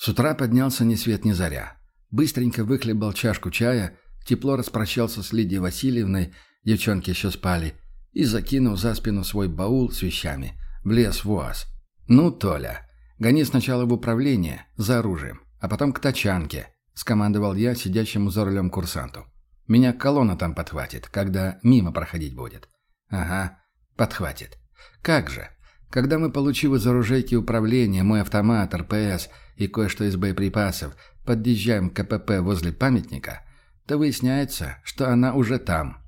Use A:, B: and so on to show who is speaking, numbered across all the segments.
A: С утра поднялся ни свет ни заря. Быстренько выхлебал чашку чая, тепло распрощался с Лидией Васильевной, девчонки еще спали, и закинул за спину свой баул с вещами, влез в УАЗ. «Ну, Толя, гони сначала в управление, за оружием, а потом к тачанке», — скомандовал я сидящему за рулем курсанту. «Меня колонна там подхватит, когда мимо проходить будет». «Ага, подхватит. Как же? Когда мы, получив из оружейки управления, мой автомат, РПС и кое-что из боеприпасов, подъезжаем к КПП возле памятника, то выясняется, что она уже там.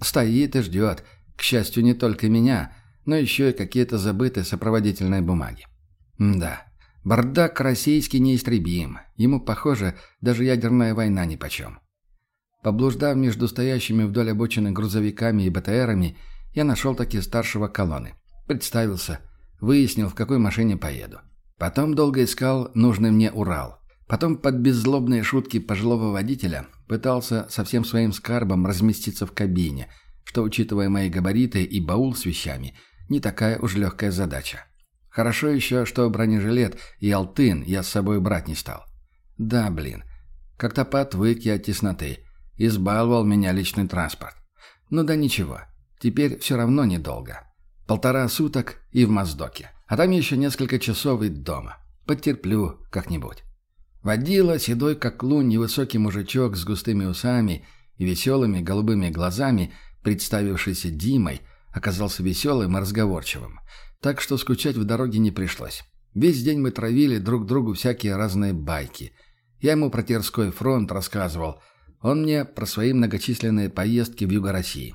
A: Стоит и ждет, к счастью, не только меня, но еще и какие-то забытые сопроводительные бумаги. да, бардак российский неистребим. Ему, похоже, даже ядерная война нипочем. Поблуждав между стоящими вдоль обочины грузовиками и БТРами, я нашел таки старшего колонны. Представился, выяснил, в какой машине поеду. Потом долго искал нужный мне Урал. Потом под беззлобные шутки пожилого водителя пытался со всем своим скарбом разместиться в кабине, что, учитывая мои габариты и баул с вещами, не такая уж легкая задача. Хорошо еще, что бронежилет и алтын я с собой брать не стал. Да, блин, как-то поотвык я от тесноты – Избаловал меня личный транспорт. Ну да ничего, теперь все равно недолго. Полтора суток и в Моздоке. А там еще несколько часов и дома. Потерплю как-нибудь. Водила седой как лунь невысокий мужичок с густыми усами и веселыми голубыми глазами, представившийся Димой, оказался веселым и разговорчивым. Так что скучать в дороге не пришлось. Весь день мы травили друг другу всякие разные байки. Я ему про Терской фронт рассказывал, он мне про свои многочисленные поездки в Юго России.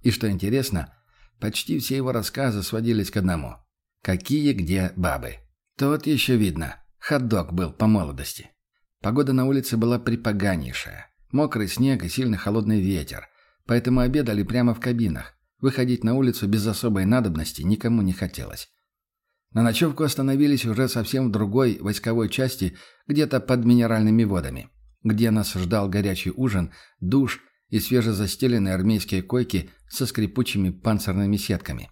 A: И что интересно, почти все его рассказы сводились к одному. Какие где бабы. Тот еще видно. Ходок был по молодости. Погода на улице была припоганейшая. Мокрый снег и сильно холодный ветер. Поэтому обедали прямо в кабинах. Выходить на улицу без особой надобности никому не хотелось. На ночевку остановились уже совсем в другой войсковой части, где-то под минеральными водами где нас ждал горячий ужин, душ и свежезастеленные армейские койки со скрипучими панцирными сетками.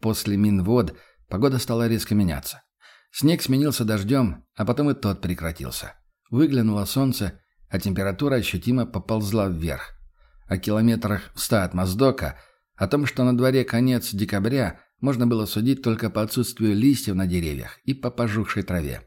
A: После Минвод погода стала резко меняться. Снег сменился дождем, а потом и тот прекратился. Выглянуло солнце, а температура ощутимо поползла вверх. О километрах в ста от Моздока, о том, что на дворе конец декабря, можно было судить только по отсутствию листьев на деревьях и по пожухшей траве.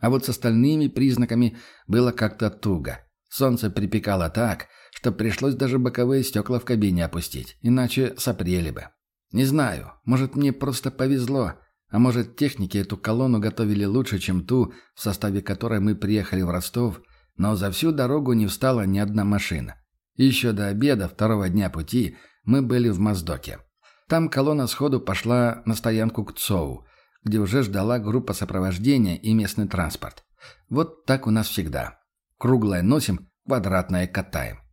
A: А вот с остальными признаками было как-то туго. Солнце припекало так, что пришлось даже боковые стекла в кабине опустить, иначе сопрели бы. Не знаю, может мне просто повезло, а может техники эту колонну готовили лучше, чем ту, в составе которой мы приехали в Ростов, но за всю дорогу не встала ни одна машина. Еще до обеда второго дня пути мы были в Моздоке. Там колонна сходу пошла на стоянку к ЦОУ, где уже ждала группа сопровождения и местный транспорт. Вот так у нас всегда. Круглое носим, квадратное катаем.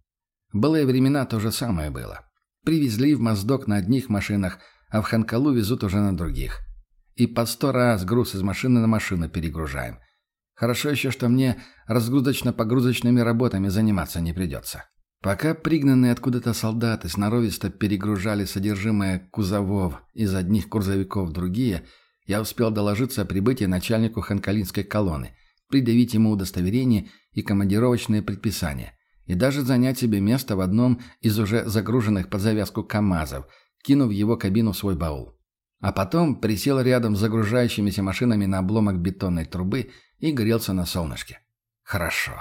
A: Былые времена то же самое было. Привезли в Моздок на одних машинах, а в Ханкалу везут уже на других. И по сто раз груз из машины на машину перегружаем. Хорошо еще, что мне разгрузочно-погрузочными работами заниматься не придется. Пока пригнанные откуда-то солдаты сноровисто перегружали содержимое кузовов из одних грузовиков в другие – я успел доложиться о прибытии начальнику ханкалинской колонны, предъявить ему удостоверение и командировочные предписания, и даже занять себе место в одном из уже загруженных под завязку КАМАЗов, кинув в его кабину свой баул. А потом присел рядом с загружающимися машинами на обломок бетонной трубы и грелся на солнышке. Хорошо.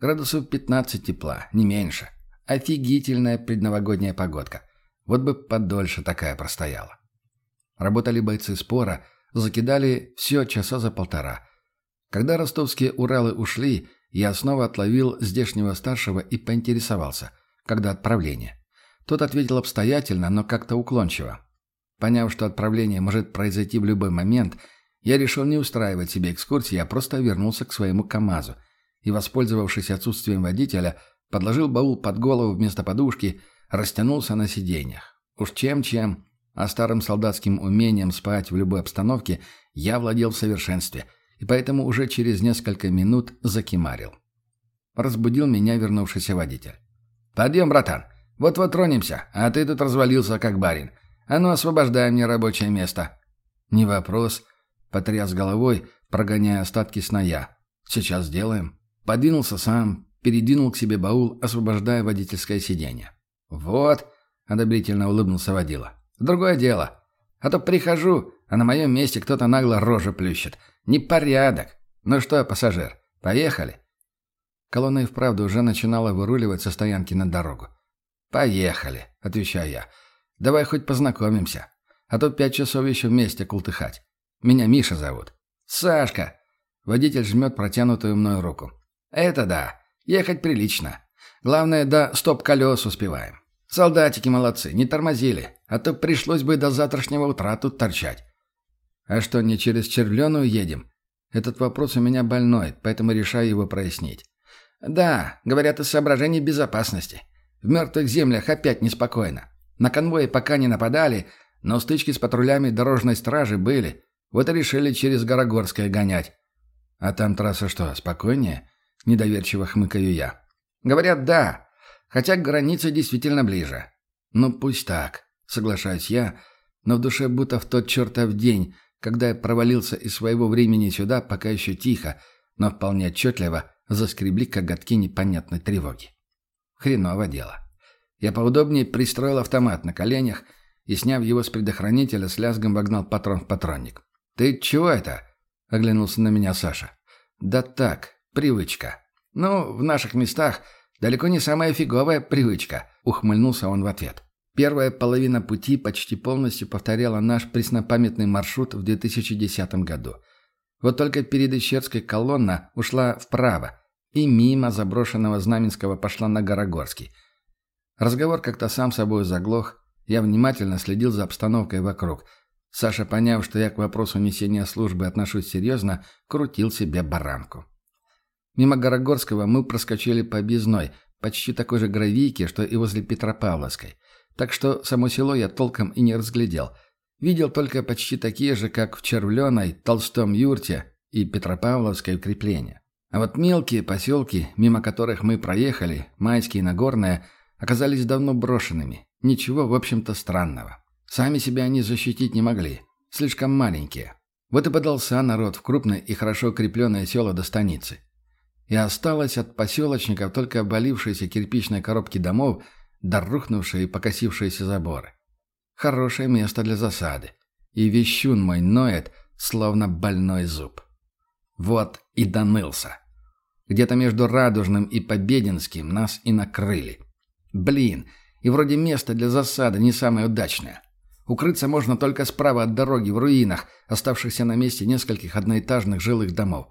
A: Градусов 15 тепла, не меньше. Офигительная предновогодняя погодка. Вот бы подольше такая простояла. Работали бойцы спора, закидали все часа за полтора. Когда ростовские Уралы ушли, я снова отловил здешнего старшего и поинтересовался, когда отправление. Тот ответил обстоятельно, но как-то уклончиво. Поняв, что отправление может произойти в любой момент, я решил не устраивать себе экскурсии, а просто вернулся к своему КАМАЗу и, воспользовавшись отсутствием водителя, подложил баул под голову вместо подушки, растянулся на сиденьях. Уж чем-чем, а старым солдатским умением спать в любой обстановке я владел в совершенстве, и поэтому уже через несколько минут закимарил. Разбудил меня вернувшийся водитель. «Подъем, братан! Вот-вот тронемся, а ты тут развалился, как барин. А ну, освобождай мне рабочее место». «Не вопрос», — потряс головой, прогоняя остатки сна я. Сейчас сделаем. Подвинулся сам, передвинул к себе баул, освобождая водительское сиденье. «Вот», — одобрительно улыбнулся водила. «Другое дело. А то прихожу, а на моем месте кто-то нагло рожу плющит. Непорядок. Ну что, пассажир, поехали?» Колонна и вправду уже начинала выруливать со стоянки на дорогу. «Поехали», — отвечаю я. «Давай хоть познакомимся. А то пять часов еще вместе култыхать. Меня Миша зовут». «Сашка!» Водитель жмет протянутую мною руку. «Это да. Ехать прилично. Главное, до стоп-колес успеваем. Солдатики молодцы, не тормозили, а то пришлось бы до завтрашнего утра тут торчать». «А что, не через Червленую едем?» Этот вопрос у меня больной, поэтому решаю его прояснить. «Да, говорят, из соображений безопасности. В мертвых землях опять неспокойно. На конвои пока не нападали, но стычки с патрулями дорожной стражи были. Вот и решили через Горогорское гонять. А там трасса что, спокойнее? Недоверчиво хмыкаю я. Говорят, да. Хотя граница действительно ближе. Ну, пусть так, соглашаюсь я, но в душе будто в тот чертов день, когда я провалился из своего времени сюда, пока еще тихо, но вполне отчетливо заскребли коготки непонятной тревоги. Хреново дело. Я поудобнее пристроил автомат на коленях и, сняв его с предохранителя, с лязгом вогнал патрон в патронник. «Ты чего это?» — оглянулся на меня Саша. «Да так, привычка. Ну, в наших местах далеко не самая фиговая привычка», — ухмыльнулся он в ответ. Первая половина пути почти полностью повторяла наш преснопамятный маршрут в 2010 году. Вот только перед Ищерской колонна ушла вправо, и мимо заброшенного Знаменского пошла на Горогорский. Разговор как-то сам собой заглох, я внимательно следил за обстановкой вокруг. Саша, поняв, что я к вопросу несения службы отношусь серьезно, крутил себе баранку. Мимо Горогорского мы проскочили по объездной, почти такой же гравийке, что и возле Петропавловской. Так что само село я толком и не разглядел. Видел только почти такие же, как в Червленой, Толстом юрте и Петропавловской укрепления. А вот мелкие поселки, мимо которых мы проехали, Майские и Нагорное, оказались давно брошенными. Ничего, в общем-то, странного. Сами себя они защитить не могли. Слишком маленькие. Вот и подался народ в крупное и хорошо укрепленное село до станицы. И осталось от поселочников только обвалившиеся кирпичные коробки домов да рухнувшие и покосившиеся заборы. Хорошее место для засады. И вещун мой ноет, словно больной зуб. Вот и донылся. Где-то между Радужным и Побединским нас и накрыли. Блин, и вроде место для засады не самое удачное. Укрыться можно только справа от дороги в руинах, оставшихся на месте нескольких одноэтажных жилых домов.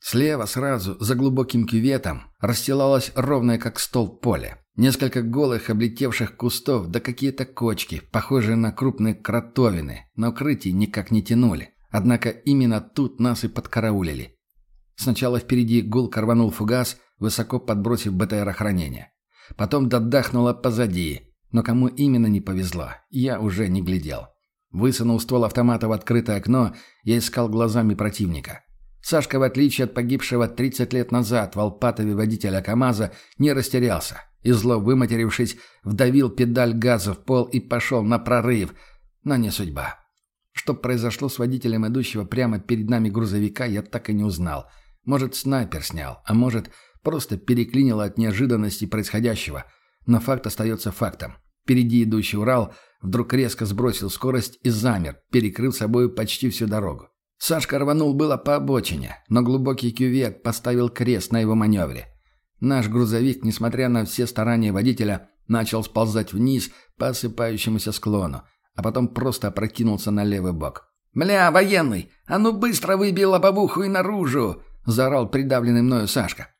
A: Слева сразу, за глубоким кюветом, расстилалось ровное как стол поле. Несколько голых облетевших кустов, да какие-то кочки, похожие на крупные кротовины, на укрытие никак не тянули. Однако именно тут нас и подкараулили. Сначала впереди гул рванул фугас, высоко подбросив БТР охранения. Потом додахнуло позади, но кому именно не повезло, я уже не глядел. Высунул ствол автомата в открытое окно, я искал глазами противника. Сашка, в отличие от погибшего 30 лет назад в Алпатове водителя КамАЗа, не растерялся и, зло выматерившись, вдавил педаль газа в пол и пошел на прорыв. Но не судьба. Что произошло с водителем идущего прямо перед нами грузовика, я так и не узнал. Может, снайпер снял, а может, просто переклинило от неожиданности происходящего. Но факт остается фактом. Впереди идущий Урал вдруг резко сбросил скорость и замер, перекрыв собой почти всю дорогу. Сашка рванул было по обочине, но глубокий кювет поставил крест на его маневре. Наш грузовик, несмотря на все старания водителя, начал сползать вниз по осыпающемуся склону, а потом просто опрокинулся на левый бок. «Мля, военный! А ну быстро выбей лобовуху и наружу!» — заорал придавленный мною Сашка.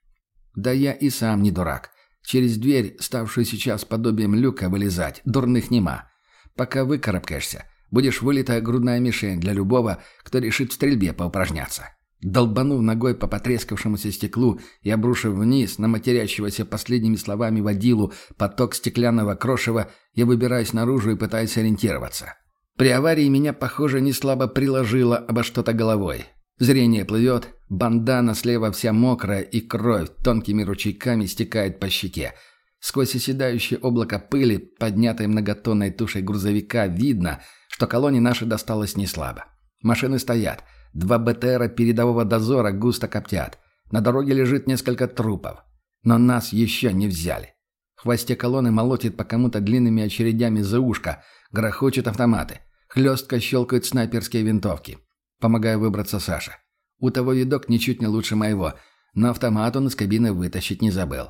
A: «Да я и сам не дурак. Через дверь, ставшую сейчас подобием люка, вылезать, дурных нема. Пока выкарабкаешься, Будешь вылитая грудная мишень для любого, кто решит в стрельбе поупражняться. Долбанув ногой по потрескавшемуся стеклу и обрушив вниз на матерящегося последними словами водилу поток стеклянного крошева, я выбираюсь наружу и пытаюсь ориентироваться. При аварии меня, похоже, не слабо приложило обо что-то головой. Зрение плывет, бандана слева вся мокрая, и кровь тонкими ручейками стекает по щеке. Сквозь оседающее облако пыли, поднятой многотонной тушей грузовика, видно — что колонне нашей досталось неслабо. Машины стоят. Два БТРа передового дозора густо коптят. На дороге лежит несколько трупов. Но нас еще не взяли. В хвосте колонны молотит по кому-то длинными очередями за ушко, грохочут автоматы. Хлестко щелкают снайперские винтовки. Помогаю выбраться Саше. У того видок ничуть не лучше моего, но автомат он из кабины вытащить не забыл.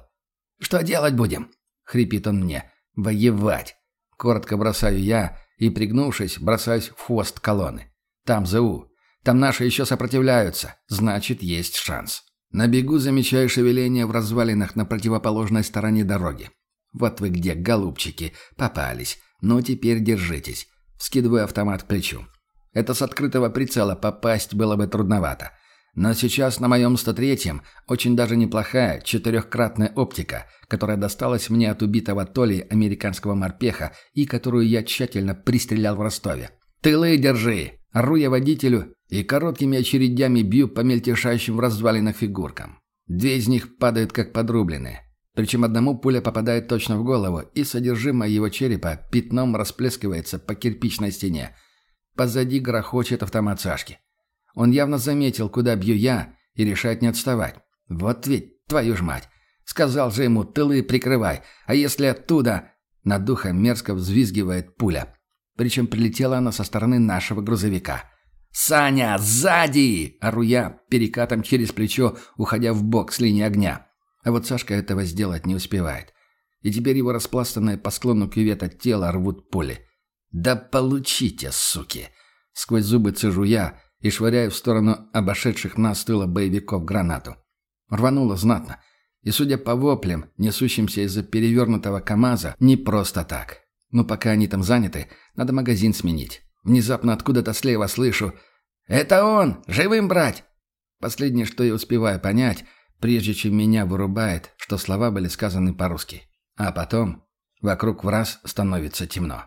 A: «Что делать будем?» — хрипит он мне. «Воевать!» Коротко бросаю я и, пригнувшись, бросаюсь в хвост колонны. Там ЗУ. Там наши еще сопротивляются. Значит, есть шанс. На бегу замечаю шевеление в развалинах на противоположной стороне дороги. Вот вы где, голубчики, попались. Ну, теперь держитесь. Скидываю автомат к плечу. Это с открытого прицела попасть было бы трудновато. Но сейчас на моем 103-м очень даже неплохая четырехкратная оптика, которая досталась мне от убитого Толи американского морпеха и которую я тщательно пристрелял в Ростове. «Тылы держи!» Ору я водителю и короткими очередями бью по мельтешащим в развалинах фигуркам. Две из них падают как подрубленные. Причем одному пуля попадает точно в голову, и содержимое его черепа пятном расплескивается по кирпичной стене. Позади грохочет автомат Сашки. Он явно заметил, куда бью я, и решает не отставать. Вот ведь, твою ж мать! Сказал же ему, тылы прикрывай, а если оттуда... Над духом мерзко взвизгивает пуля. Причем прилетела она со стороны нашего грузовика. «Саня, сзади!» – ору я, перекатом через плечо, уходя в бок с линии огня. А вот Сашка этого сделать не успевает. И теперь его распластанное по склону кювета тело рвут пули. «Да получите, суки!» Сквозь зубы цежу я и швыряю в сторону обошедших нас тыла боевиков гранату. Рвануло знатно. И, судя по воплям, несущимся из-за перевернутого КамАЗа, не просто так. Но пока они там заняты, надо магазин сменить. Внезапно откуда-то слева слышу «Это он! Живым брать!» Последнее, что я успеваю понять, прежде чем меня вырубает, что слова были сказаны по-русски. А потом вокруг в раз становится темно.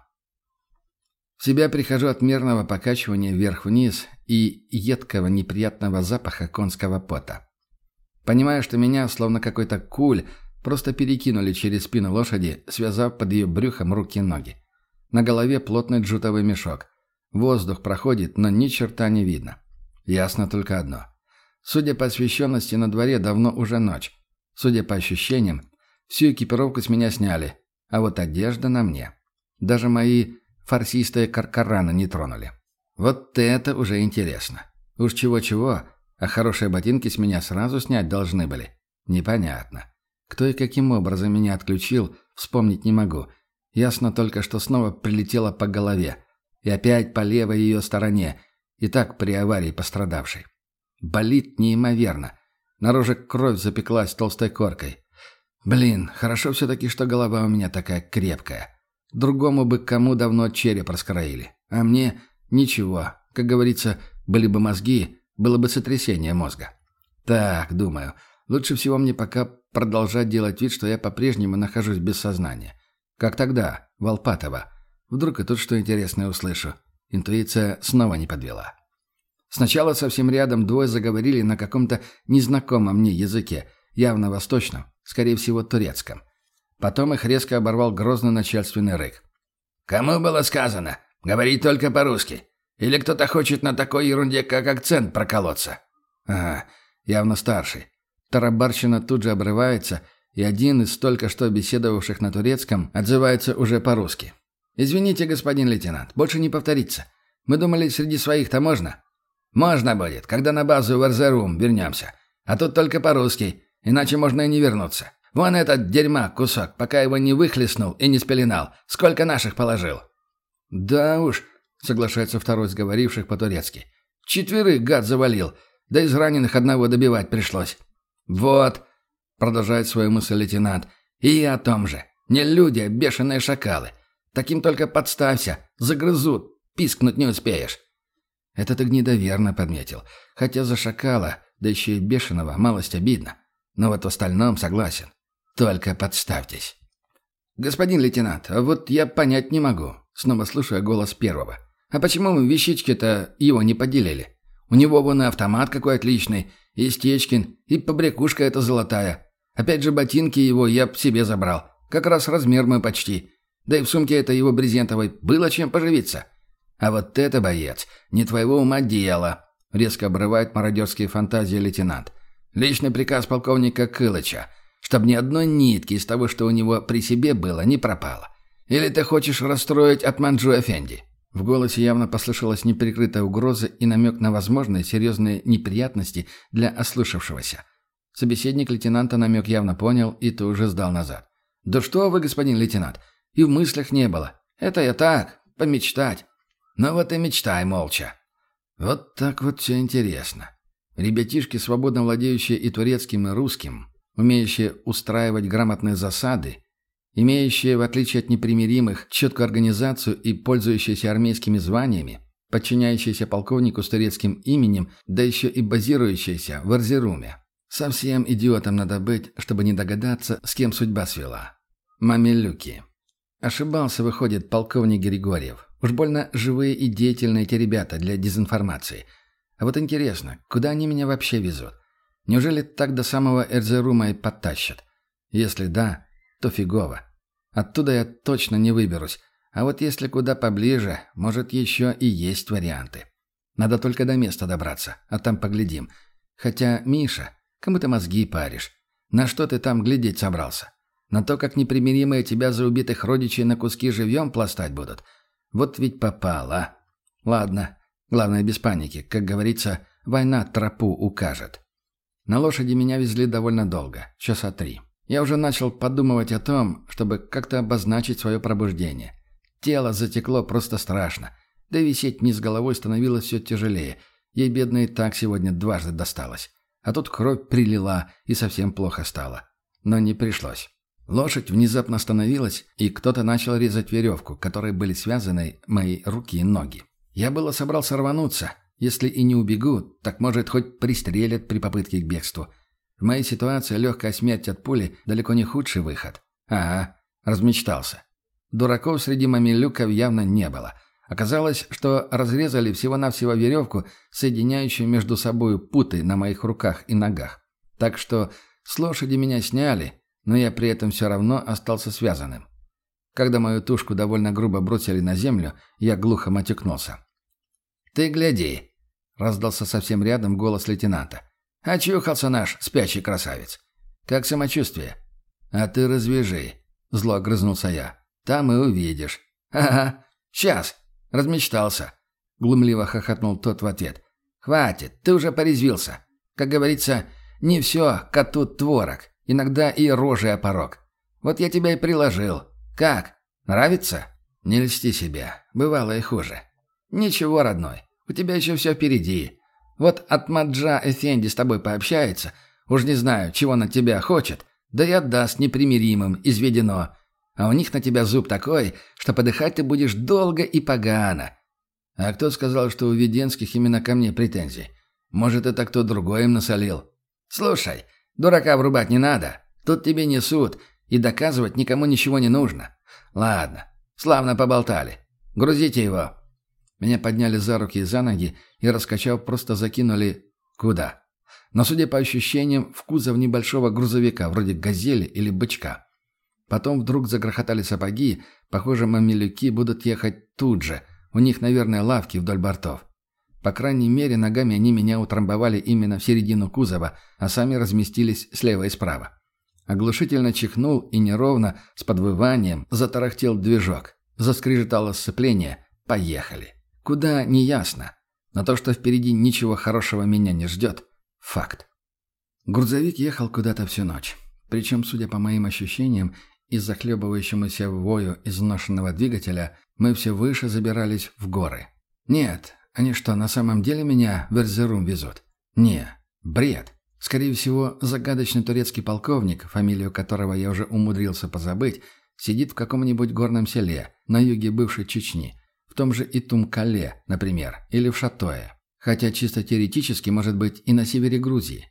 A: В себя прихожу от мерного покачивания вверх-вниз и едкого неприятного запаха конского пота. Понимаю, что меня, словно какой-то куль, просто перекинули через спину лошади, связав под ее брюхом руки и ноги. На голове плотный джутовый мешок. Воздух проходит, но ни черта не видно. Ясно только одно. Судя по освещенности на дворе, давно уже ночь. Судя по ощущениям, всю экипировку с меня сняли, а вот одежда на мне. Даже мои фарсистые каркараны не тронули. Вот это уже интересно. Уж чего-чего, а хорошие ботинки с меня сразу снять должны были. Непонятно. Кто и каким образом меня отключил, вспомнить не могу. Ясно только, что снова прилетело по голове. И опять по левой ее стороне. И так при аварии пострадавшей. Болит неимоверно. Наружу кровь запеклась толстой коркой. Блин, хорошо все-таки, что голова у меня такая крепкая. Другому бы кому давно череп раскроили. А мне ничего. Как говорится, были бы мозги, было бы сотрясение мозга. Так, думаю, лучше всего мне пока продолжать делать вид, что я по-прежнему нахожусь без сознания. Как тогда, Волпатова. Вдруг и тут что интересное услышу. Интуиция снова не подвела. Сначала совсем рядом двое заговорили на каком-то незнакомом мне языке, явно восточном, скорее всего, турецком. Потом их резко оборвал грозный начальственный рык. «Кому было сказано? Говорить только по-русски. Или кто-то хочет на такой ерунде, как акцент, проколоться?» «Ага, явно старший. Тарабарщина тут же обрывается, и один из только что беседовавших на турецком отзывается уже по-русски. «Извините, господин лейтенант, больше не повторится. Мы думали, среди своих-то можно?» «Можно будет, когда на базу в Эрзерум вернемся. А тут только по-русски, иначе можно и не вернуться. Вон этот дерьма кусок, пока его не выхлестнул и не спеленал. Сколько наших положил?» «Да уж», — соглашается второй из говоривших по-турецки. «Четверых гад завалил, да из раненых одного добивать пришлось». «Вот», — продолжает свою мысль лейтенант, — «и я о том же. Не люди, а бешеные шакалы. Таким только подставься, загрызут, пискнуть не успеешь». Это ты гнедоверно подметил. Хотя за шакала, да еще и бешеного, малость обидно. Но вот в остальном согласен. Только подставьтесь. «Господин лейтенант, а вот я понять не могу», — снова слушая голос первого. «А почему мы вещички-то его не поделили? У него вон и автомат какой отличный, и Стечкин, и побрякушка эта золотая. Опять же ботинки его я б себе забрал. Как раз размер мой почти. Да и в сумке это его брезентовой было чем поживиться. А вот это, боец, не твоего ума дело. Резко обрывает мародерские фантазии лейтенант. Личный приказ полковника Кылыча, чтобы ни одной нитки из того, что у него при себе было, не пропало. Или ты хочешь расстроить Атманджу Эфенди?» В голосе явно послышалась неприкрытая угроза и намек на возможные серьезные неприятности для ослышавшегося. Собеседник лейтенанта намек явно понял и тут же сдал назад. «Да что вы, господин лейтенант, и в мыслях не было. Это я так, помечтать. Ну вот и мечтай молча». Вот так вот все интересно. Ребятишки, свободно владеющие и турецким, и русским, умеющие устраивать грамотные засады, имеющие, в отличие от непримиримых, четкую организацию и пользующиеся армейскими званиями, подчиняющиеся полковнику с турецким именем, да еще и базирующиеся в Арзеруме. Совсем идиотом надо быть, чтобы не догадаться, с кем судьба свела. Мамилюки. Ошибался, выходит, полковник Григорьев. Уж больно живые и деятельные эти ребята для дезинформации. А вот интересно, куда они меня вообще везут? Неужели так до самого Эрзерума и подтащат? Если да, то фигово. Оттуда я точно не выберусь. А вот если куда поближе, может, еще и есть варианты. Надо только до места добраться, а там поглядим. Хотя, Миша, кому ты мозги паришь? На что ты там глядеть собрался? На то, как непримиримые тебя за убитых родичей на куски живьем пластать будут? Вот ведь попал, а? Ладно, главное без паники. Как говорится, война тропу укажет. На лошади меня везли довольно долго, часа три. Я уже начал подумывать о том, чтобы как-то обозначить свое пробуждение. Тело затекло просто страшно. Да и висеть вниз головой становилось все тяжелее. Ей, бедно, и так сегодня дважды досталось. А тут кровь прилила, и совсем плохо стало. Но не пришлось. Лошадь внезапно остановилась, и кто-то начал резать веревку, которой были связаны мои руки и ноги. Я было собрался рвануться. Если и не убегу, так, может, хоть пристрелят при попытке к бегству. В моей ситуации легкая смерть от пули далеко не худший выход. Ага, размечтался. Дураков среди мамилюков явно не было. Оказалось, что разрезали всего-навсего веревку, соединяющую между собой путы на моих руках и ногах. Так что с лошади меня сняли, но я при этом все равно остался связанным. Когда мою тушку довольно грубо бросили на землю, я глухо матюкнулся. «Ты гляди!» — раздался совсем рядом голос лейтенанта. «Очухался наш спящий красавец. Как самочувствие?» «А ты развяжи!» — зло огрызнулся я. «Там и увидишь». «Ага, сейчас!» — размечтался. Глумливо хохотнул тот в ответ. «Хватит, ты уже порезвился. Как говорится, не все коту творог. Иногда и рожей о порог. Вот я тебя и приложил. Как? Нравится? Не льсти себя. Бывало и хуже. Ничего, родной. У тебя еще все впереди. Вот от Маджа Эфенди с тобой пообщается. Уж не знаю, чего она тебя хочет. Да и отдаст непримиримым, изведено. А у них на тебя зуб такой, что подыхать ты будешь долго и погано. А кто сказал, что у Веденских именно ко мне претензии? Может, это кто другой им насолил? Слушай, Дурака врубать не надо. Тут тебе не суд, и доказывать никому ничего не нужно. Ладно, славно поболтали. Грузите его». Меня подняли за руки и за ноги и, раскачав, просто закинули... Куда? Но, судя по ощущениям, в кузов небольшого грузовика, вроде «Газели» или «Бычка». Потом вдруг загрохотали сапоги, похоже, мамилюки будут ехать тут же. У них, наверное, лавки вдоль бортов. По крайней мере, ногами они меня утрамбовали именно в середину кузова, а сами разместились слева и справа. Оглушительно чихнул и неровно, с подвыванием, затарахтел движок. Заскрежетало сцепление. Поехали. Куда, неясно. Но то, что впереди ничего хорошего меня не ждет – факт. Грузовик ехал куда-то всю ночь. Причем, судя по моим ощущениям, из захлебывающемуся вою изношенного двигателя мы все выше забирались в горы. Нет, они что, на самом деле меня в Эрзерум везут? Не, бред. Скорее всего, загадочный турецкий полковник, фамилию которого я уже умудрился позабыть, сидит в каком-нибудь горном селе на юге бывшей Чечни, в том же Итумкале, например, или в Шатое. Хотя чисто теоретически может быть и на севере Грузии.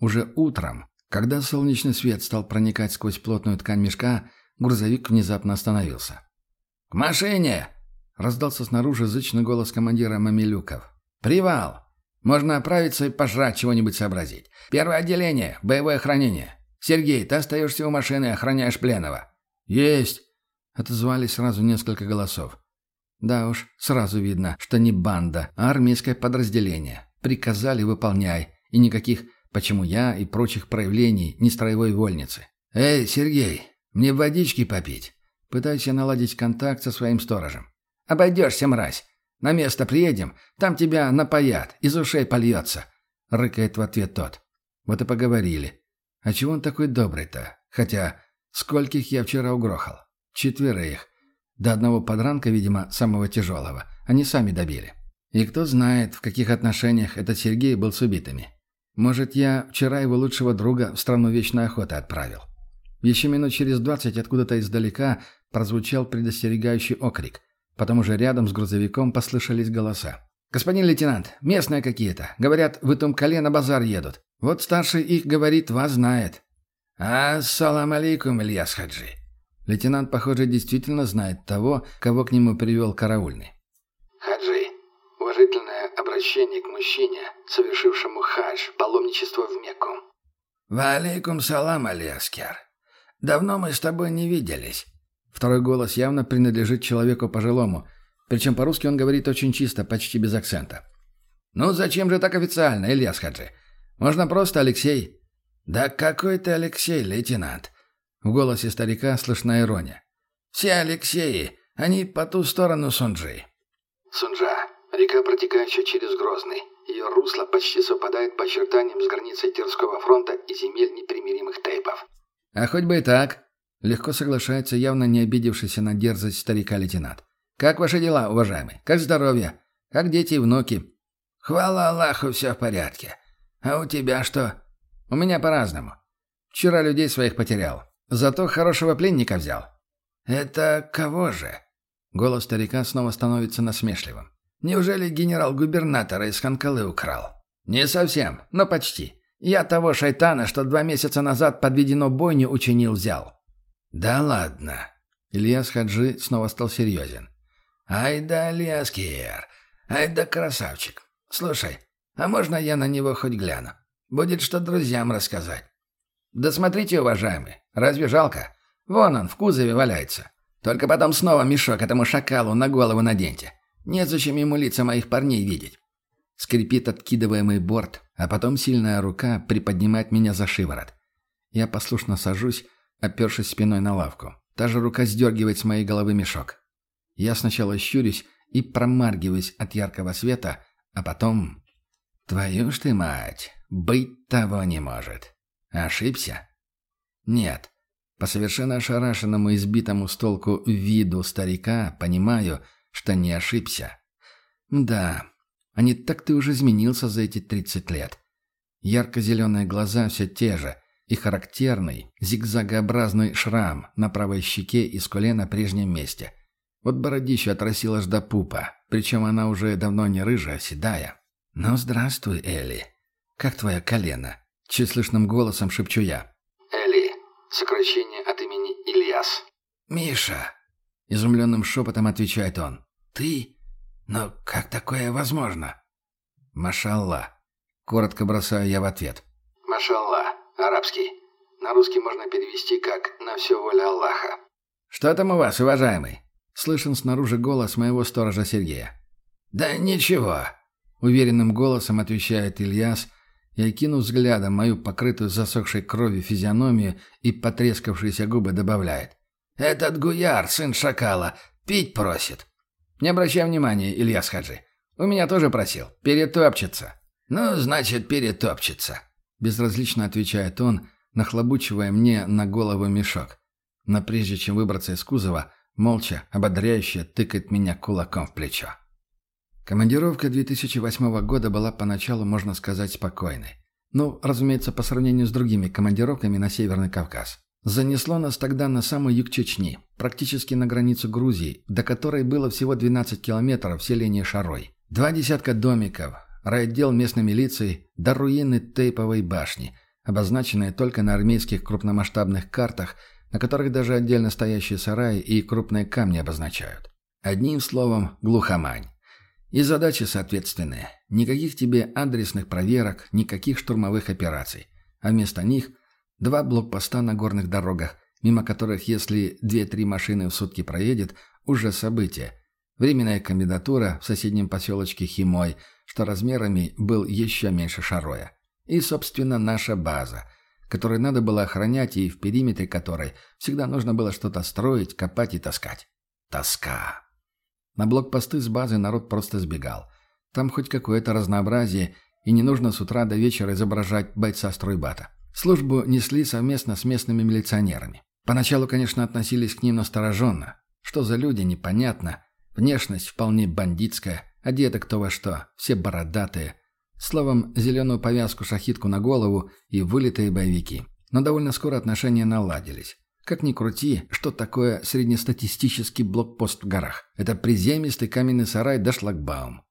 A: Уже утром, когда солнечный свет стал проникать сквозь плотную ткань мешка, грузовик внезапно остановился. «К машине!» Раздался снаружи зычный голос командира Мамилюков. «Привал! Можно оправиться и пожрать чего-нибудь сообразить. Первое отделение, боевое хранение. Сергей, ты остаешься у машины и охраняешь пленного». «Есть!» — отозвались сразу несколько голосов. Да уж, сразу видно, что не банда, а армейское подразделение. Приказали — выполняй. И никаких Почему я и прочих проявлений нестроевой вольницы? «Эй, Сергей, мне водички попить?» Пытаюсь я наладить контакт со своим сторожем. «Обойдешься, мразь. На место приедем, там тебя напоят, из ушей польется», — рыкает в ответ тот. Вот и поговорили. А чего он такой добрый-то? Хотя, скольких я вчера угрохал? Четверых. До одного подранка, видимо, самого тяжелого. Они сами добили. И кто знает, в каких отношениях этот Сергей был с убитыми. Может, я вчера его лучшего друга в страну вечной охоты отправил. Еще минут через двадцать откуда-то издалека прозвучал предостерегающий окрик. Потом уже рядом с грузовиком послышались голоса. «Господин лейтенант, местные какие-то. Говорят, в этом коле на базар едут. Вот старший их, говорит, вас знает». «Ассалам алейкум, Ильяс Хаджи». Лейтенант, похоже, действительно знает того, кого к нему привел караульный.
B: «Хаджи, уважительное обращение к мужчине, совершившему хадж, паломничество в Мекку».
C: «Ва алейкум салам, Алиаскер. Давно мы с тобой не виделись».
A: Второй голос явно принадлежит человеку пожилому, причем по-русски он говорит очень чисто, почти без акцента. «Ну зачем же так официально, Ильяс Хаджи? Можно просто Алексей».
C: «Да какой ты Алексей, лейтенант?»
A: В голосе старика слышна ирония.
C: «Все Алексеи, они по ту сторону Сунджи».
B: Сунжа – река, протекающая через Грозный. Ее русло почти совпадает по очертаниям с границей Терского фронта и земель непримиримых тейпов.
A: «А хоть бы и так», — легко соглашается явно не обидевшийся на дерзость старика-лейтенант. «Как ваши дела, уважаемый? Как здоровье? Как дети и внуки?»
C: «Хвала Аллаху, все в порядке. А у тебя что?»
A: «У меня по-разному. Вчера людей своих потерял. Зато хорошего пленника взял».
C: «Это кого же?»
A: Голос старика снова становится насмешливым.
C: «Неужели генерал-губернатора из Ханкалы украл?»
A: «Не совсем, но почти. Я того шайтана, что два месяца назад подведено бойню учинил, взял».
C: «Да ладно».
A: Ильяс Хаджи снова стал серьезен.
C: «Ай да, Ильяскиер! Ай да красавчик! Слушай, а можно я на него хоть гляну? Будет что друзьям рассказать».
A: «Да смотрите, уважаемый, разве жалко? Вон он, в кузове валяется. Только потом снова мешок этому шакалу на голову наденьте. Незачем ему лица моих парней видеть». Скрипит откидываемый борт, а потом сильная рука приподнимает меня за шиворот. Я послушно сажусь, опершись спиной на лавку. Та же рука сдергивает с моей головы мешок. Я сначала щурюсь и промаргиваюсь от яркого света, а потом... Твою ж ты мать, быть того не может. Ошибся? Нет. По совершенно ошарашенному избитому с толку виду старика понимаю, что не ошибся. Да, а не так ты уже изменился за эти 30 лет. Ярко-зеленые глаза все те же, и характерный, зигзагообразный шрам на правой щеке и скуле на прежнем месте. Вот бородища отросила аж до пупа, причем она уже давно не рыжая, а седая. «Ну, здравствуй, Элли. Как твое колено?» Чуть слышным голосом шепчу я.
B: Элли. Сокращение от имени Ильяс.
C: «Миша!»
A: Изумленным шепотом отвечает он.
C: «Ты? Но как такое возможно?»
A: «Машалла». Коротко бросаю я в ответ.
B: Машалла. Арабский. На русский можно перевести как «на все воля Аллаха».
A: «Что там у вас, уважаемый?» Слышен снаружи голос моего сторожа Сергея.
C: «Да ничего», —
A: уверенным голосом отвечает Ильяс, и, окинув взглядом мою покрытую засохшей кровью физиономию и потрескавшиеся губы, добавляет.
C: «Этот Гуяр, сын шакала, пить просит».
A: «Не обращай внимания, Ильяс Хаджи. У меня тоже просил. Перетопчется».
C: «Ну, значит, перетопчется», —
A: безразлично отвечает он, нахлобучивая мне на голову мешок. Но прежде чем выбраться из кузова, молча, ободряюще тыкает меня кулаком в плечо. Командировка 2008 года была поначалу, можно сказать, спокойной. Ну, разумеется, по сравнению с другими командировками на Северный Кавказ. Занесло нас тогда на самый юг Чечни, практически на границу Грузии, до которой было всего 12 километров в селении Шарой. Два десятка домиков, райотдел местной милиции до руины Тейповой башни, обозначенные только на армейских крупномасштабных картах, на которых даже отдельно стоящие сараи и крупные камни обозначают. Одним словом, глухомань. И задачи соответственные. Никаких тебе адресных проверок, никаких штурмовых операций. А вместо них два блокпоста на горных дорогах, мимо которых, если две-три машины в сутки проедет, уже событие. Временная комендатура в соседнем поселочке Химой, что размерами был еще меньше Шароя. И, собственно, наша база, которую надо было охранять и в периметре которой всегда нужно было что-то строить, копать и таскать. Тоска. На блокпосты с базы народ просто сбегал. Там хоть какое-то разнообразие, и не нужно с утра до вечера изображать бойца стройбата. Службу несли совместно с местными милиционерами. Поначалу, конечно, относились к ним настороженно. Что за люди, непонятно. Внешность вполне бандитская, одеты кто во что, все бородатые. Словом, зеленую повязку-шахитку на голову и вылитые боевики. Но довольно скоро отношения наладились. Как ни крути, что такое среднестатистический блокпост в горах? Это приземистый каменный сарай да шлагбаум.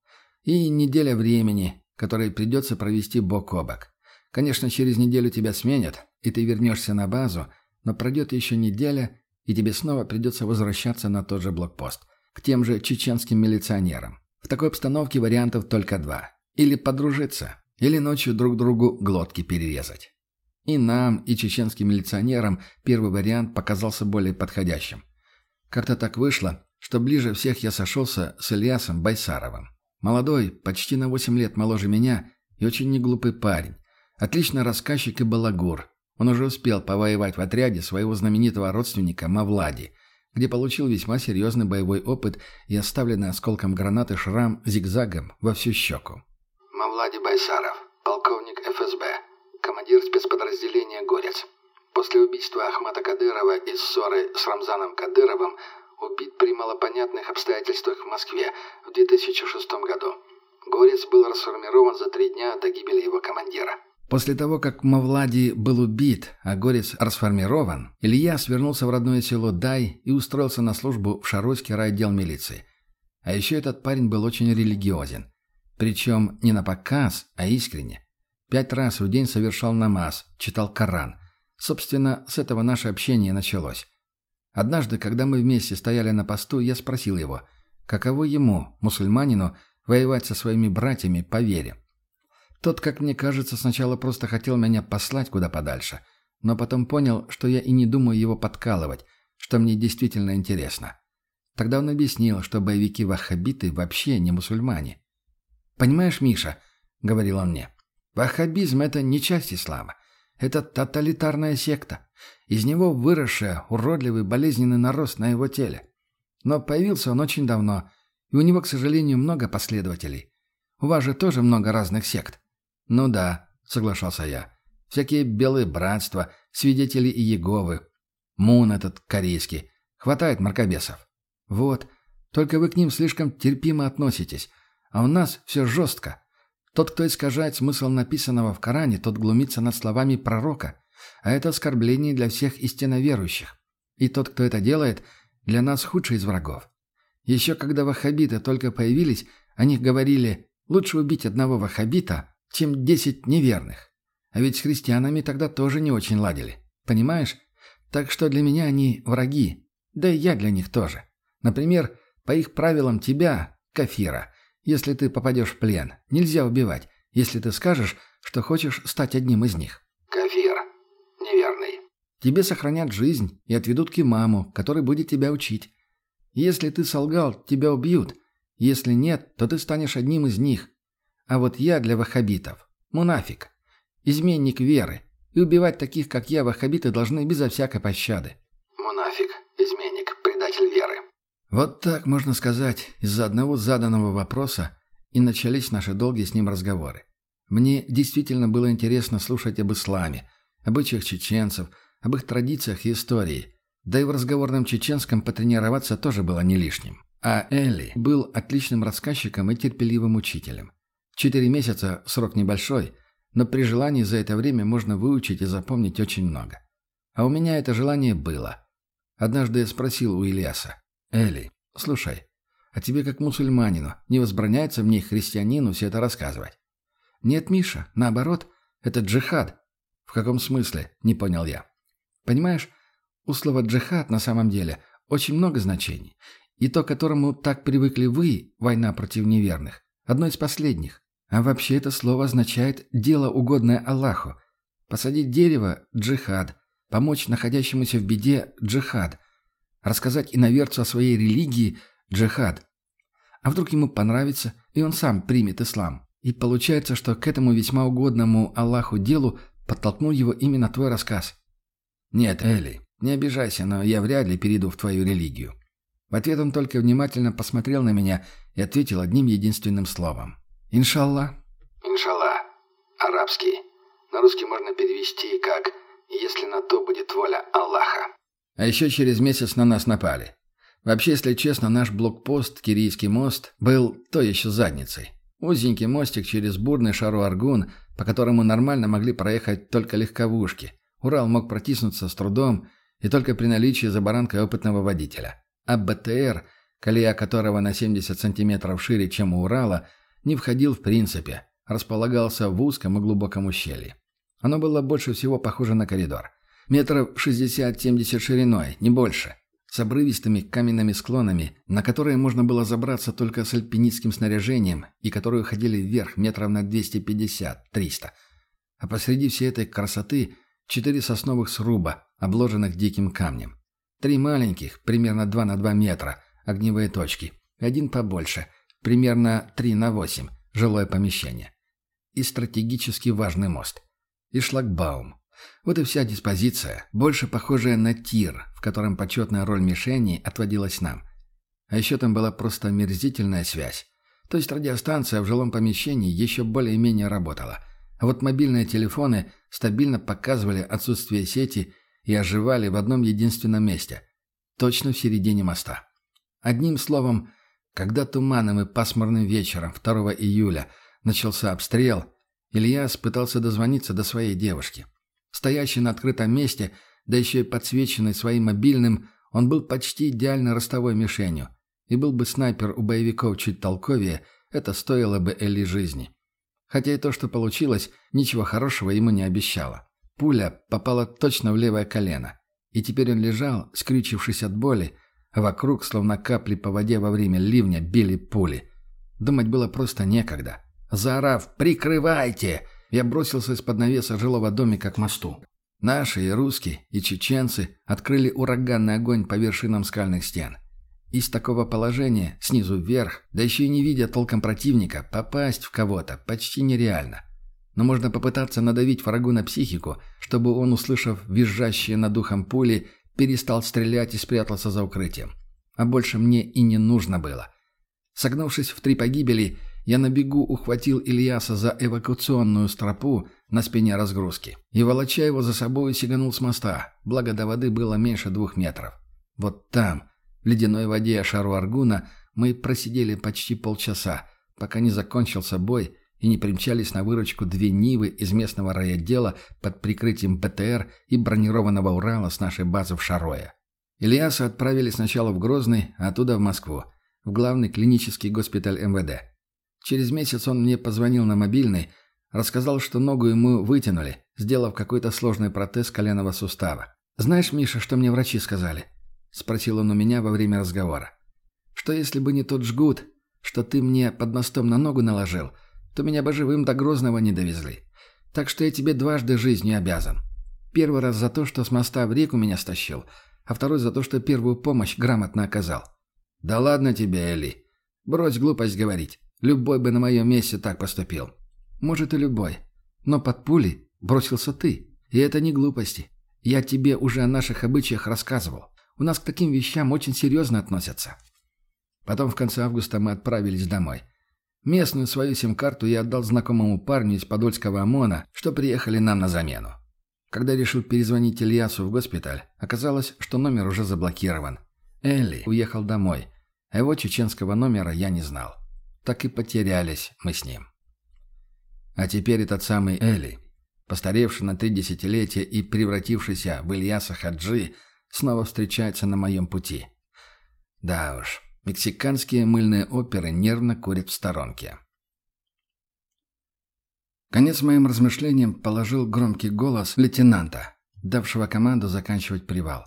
A: И неделя времени, которой придется провести бок о бок. Конечно, через неделю тебя сменят, и ты вернешься на базу, но пройдет еще неделя, и тебе снова придется возвращаться на тот же блокпост, к тем же чеченским милиционерам. В такой обстановке вариантов только два. Или подружиться, или ночью друг другу глотки перерезать. И нам, и чеченским милиционерам первый вариант показался более подходящим. Как-то так вышло, что ближе всех я сошелся с Ильясом Байсаровым. Молодой, почти на 8 лет моложе меня и очень неглупый парень. Отличный рассказчик и балагур, он уже успел повоевать в отряде своего знаменитого родственника Мавлади, где получил весьма серьезный боевой опыт и оставленный осколком гранаты шрам зигзагом во всю щеку.
B: Мавлади Байсаров, полковник ФСБ, командир спецподразделения «Горец». После убийства Ахмата Кадырова и ссоры с Рамзаном Кадыровым убит при малопонятных обстоятельствах в Москве в 2006 году. «Горец» был расформирован за три дня до гибели его командира.
A: После того, как Мавлади был убит, а Горец расформирован, Илья свернулся в родное село Дай и устроился на службу в Шаровский райотдел милиции. А еще этот парень был очень религиозен. Причем не на показ, а искренне. Пять раз в день совершал намаз, читал Коран. Собственно, с этого наше общение началось. Однажды, когда мы вместе стояли на посту, я спросил его, каково ему, мусульманину, воевать со своими братьями по вере. Тот, как мне кажется, сначала просто хотел меня послать куда подальше, но потом понял, что я и не думаю его подкалывать, что мне действительно интересно. Тогда он объяснил, что боевики-ваххабиты вообще не мусульмане. «Понимаешь, Миша», — говорил он мне, — «ваххабизм — это не часть ислама. Это тоталитарная секта. Из него выросшая, уродливый, болезненный нарост на его теле. Но появился он очень давно, и у него, к сожалению, много последователей. У вас же тоже много разных сект. «Ну да», — соглашался я. «Всякие белые братства, свидетели Иеговы. Мун этот корейский. Хватает мракобесов». «Вот. Только вы к ним слишком терпимо относитесь. А у нас все жестко. Тот, кто искажает смысл написанного в Коране, тот глумится над словами пророка. А это оскорбление для всех истинно верующих. И тот, кто это делает, для нас худший из врагов. Еще когда ваххабиты только появились, о них говорили «лучше убить одного ваххабита, чем десять неверных. А ведь с христианами тогда тоже не очень ладили. Понимаешь? Так что для меня они враги. Да и я для них тоже. Например, по их правилам тебя, кафира, если ты попадешь в плен, нельзя убивать, если ты скажешь, что хочешь стать одним из них.
B: Кафир. Неверный.
A: Тебе сохранят жизнь и отведут к имаму, который будет тебя учить. Если ты солгал, тебя убьют. Если нет, то ты станешь одним из них. А вот я для ваххабитов – мунафик, изменник веры, и убивать таких, как я, ваххабиты должны безо всякой пощады.
B: Мунафик, изменник, предатель веры.
A: Вот так, можно сказать, из-за одного заданного вопроса и начались наши долгие с ним разговоры. Мне действительно было интересно слушать об исламе, обычаях чеченцев, об их традициях и истории. Да и в разговорном чеченском потренироваться тоже было не лишним. А Элли был отличным рассказчиком и терпеливым учителем. Четыре месяца – срок небольшой, но при желании за это время можно выучить и запомнить очень много. А у меня это желание было. Однажды я спросил у Ильяса. «Эли, слушай, а тебе как мусульманину не возбраняется мне христианину все это рассказывать?» «Нет, Миша, наоборот, это джихад». «В каком смысле?» – не понял я. «Понимаешь, у слова «джихад» на самом деле очень много значений. И то, к которому так привыкли вы, война против неверных, одно из последних. А вообще это слово означает «дело, угодное Аллаху». Посадить дерево – джихад. Помочь находящемуся в беде – джихад. Рассказать иноверцу о своей религии – джихад. А вдруг ему понравится, и он сам примет ислам? И получается, что к этому весьма угодному Аллаху делу подтолкнул его именно твой рассказ. Нет, Элли, не обижайся, но я вряд ли перейду в твою религию. В ответ он только внимательно посмотрел на меня и ответил одним единственным словом. «Иншаллах».
B: «Иншаллах. Арабский. На русский можно перевести как «если на то будет воля Аллаха».
A: А еще через месяц на нас напали. Вообще, если честно, наш блокпост, Кирийский мост, был то еще задницей. Узенький мостик через бурный шару-аргун, по которому нормально могли проехать только легковушки. Урал мог протиснуться с трудом и только при наличии за баранкой опытного водителя. А БТР, колея которого на 70 сантиметров шире, чем у Урала, не входил в принципе, располагался в узком и глубоком ущелье. Оно было больше всего похоже на коридор. Метров 60-70 шириной, не больше. С обрывистыми каменными склонами, на которые можно было забраться только с альпинистским снаряжением и которые уходили вверх метров на 250-300. А посреди всей этой красоты четыре сосновых сруба, обложенных диким камнем. Три маленьких, примерно 2 на 2 метра, огневые точки. Один побольше, примерно 3 на 8, жилое помещение. И стратегически важный мост. И шлагбаум. Вот и вся диспозиция, больше похожая на тир, в котором почетная роль мишени отводилась нам. А еще там была просто мерзительная связь. То есть радиостанция в жилом помещении еще более-менее работала. А вот мобильные телефоны стабильно показывали отсутствие сети и оживали в одном единственном месте. Точно в середине моста. Одним словом, когда туманным и пасмурным вечером 2 июля начался обстрел, Ильяс пытался дозвониться до своей девушки. Стоящий на открытом месте, да еще и подсвеченный своим мобильным, он был почти идеально ростовой мишенью. И был бы снайпер у боевиков чуть толковее, это стоило бы Элли жизни. Хотя и то, что получилось, ничего хорошего ему не обещало. Пуля попала точно в левое колено. И теперь он лежал, скрючившись от боли, а вокруг, словно капли по воде во время ливня, били пули. Думать было просто некогда. Заорав «Прикрывайте!», я бросился из-под навеса жилого домика к мосту. Наши и русские, и чеченцы открыли ураганный огонь по вершинам скальных стен. Из такого положения, снизу вверх, да еще и не видя толком противника, попасть в кого-то почти нереально. Но можно попытаться надавить врагу на психику, чтобы он, услышав визжащие над духом пули, перестал стрелять и спрятался за укрытием. А больше мне и не нужно было. Согнувшись в три погибели, я на бегу ухватил Ильяса за эвакуационную стропу на спине разгрузки и, волоча его за собой, сиганул с моста, благо до воды было меньше двух метров. Вот там, в ледяной воде шару Аргуна, мы просидели почти полчаса, пока не закончился бой и не примчались на выручку две Нивы из местного райотдела под прикрытием БТР и бронированного Урала с нашей базы в Шарое. Ильяса отправили сначала в Грозный, а оттуда в Москву, в главный клинический госпиталь МВД. Через месяц он мне позвонил на мобильный, рассказал, что ногу ему вытянули, сделав какой-то сложный протез коленного сустава. «Знаешь, Миша, что мне врачи сказали?» – спросил он у меня во время разговора. «Что если бы не тот жгут, что ты мне под мостом на ногу наложил – то меня бы живым до Грозного не довезли. Так что я тебе дважды жизнью обязан. Первый раз за то, что с моста в реку меня стащил, а второй за то, что первую помощь грамотно оказал. Да ладно тебе, Эли. Брось глупость говорить. Любой бы на моем месте так поступил. Может и любой. Но под пули бросился ты. И это не глупости. Я тебе уже о наших обычаях рассказывал. У нас к таким вещам очень серьезно относятся. Потом в конце августа мы отправились домой. Местную свою сим-карту я отдал знакомому парню из Подольского ОМОНа, что приехали нам на замену. Когда решил перезвонить Ильясу в госпиталь, оказалось, что номер уже заблокирован. Элли уехал домой, а его чеченского номера я не знал. Так и потерялись мы с ним. А теперь этот самый Элли, постаревший на три десятилетия и превратившийся в Ильяса Хаджи, снова встречается на моем пути. Да уж, Мексиканские мыльные оперы нервно курят в сторонке. Конец моим размышлениям положил громкий голос лейтенанта, давшего команду заканчивать привал.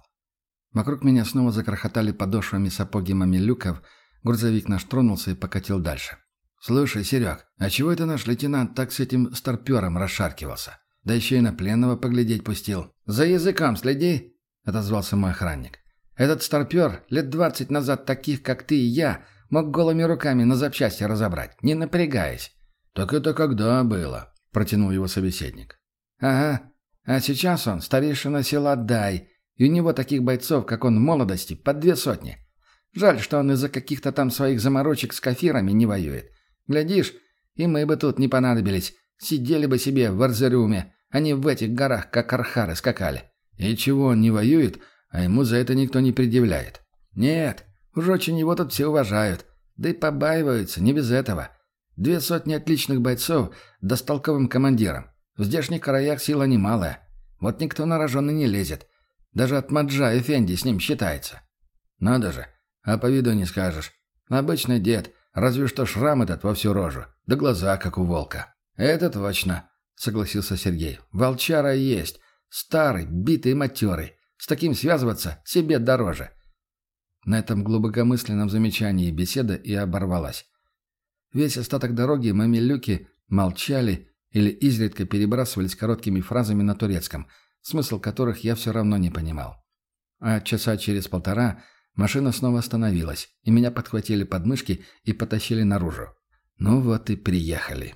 A: Вокруг меня снова закрохотали подошвами сапоги мамилюков, грузовик наш тронулся и покатил дальше. «Слушай, Серег, а чего это наш лейтенант так с этим старпером расшаркивался? Да еще и на пленного поглядеть пустил. За языком следи!» — отозвался мой охранник. Этот старпер лет двадцать назад таких, как ты и я, мог голыми руками на запчасти разобрать, не напрягаясь. «Так это когда было?» — протянул его собеседник.
C: «Ага. А сейчас он старейшина села Дай, и у него таких бойцов, как он в молодости, под две сотни. Жаль, что он из-за каких-то там своих заморочек с кафирами не воюет. Глядишь, и мы бы тут не понадобились. Сидели бы себе в Арзерюме, а не в этих горах, как архары, скакали.
A: И чего он не воюет, а ему за это никто не предъявляет?
C: Нет, уж очень его тут все уважают. Да и побаиваются, не без этого. Две сотни отличных бойцов, да с толковым командиром. В здешних краях сила немалая. Вот никто на рожон не лезет. Даже от Маджа Эфенди с ним считается.
A: Надо же, а по виду не скажешь. Обычный дед, разве что шрам этот во всю рожу, да глаза, как у волка.
C: «Это точно», — согласился Сергей. «Волчара есть. Старый, битый, матерый. С таким связываться себе дороже». На этом глубокомысленном замечании беседа и оборвалась. Весь остаток дороги мамилюки молчали или изредка перебрасывались короткими фразами на турецком, смысл которых я все равно не понимал. А часа через полтора машина снова остановилась, и меня подхватили подмышки и потащили наружу. Ну вот и приехали.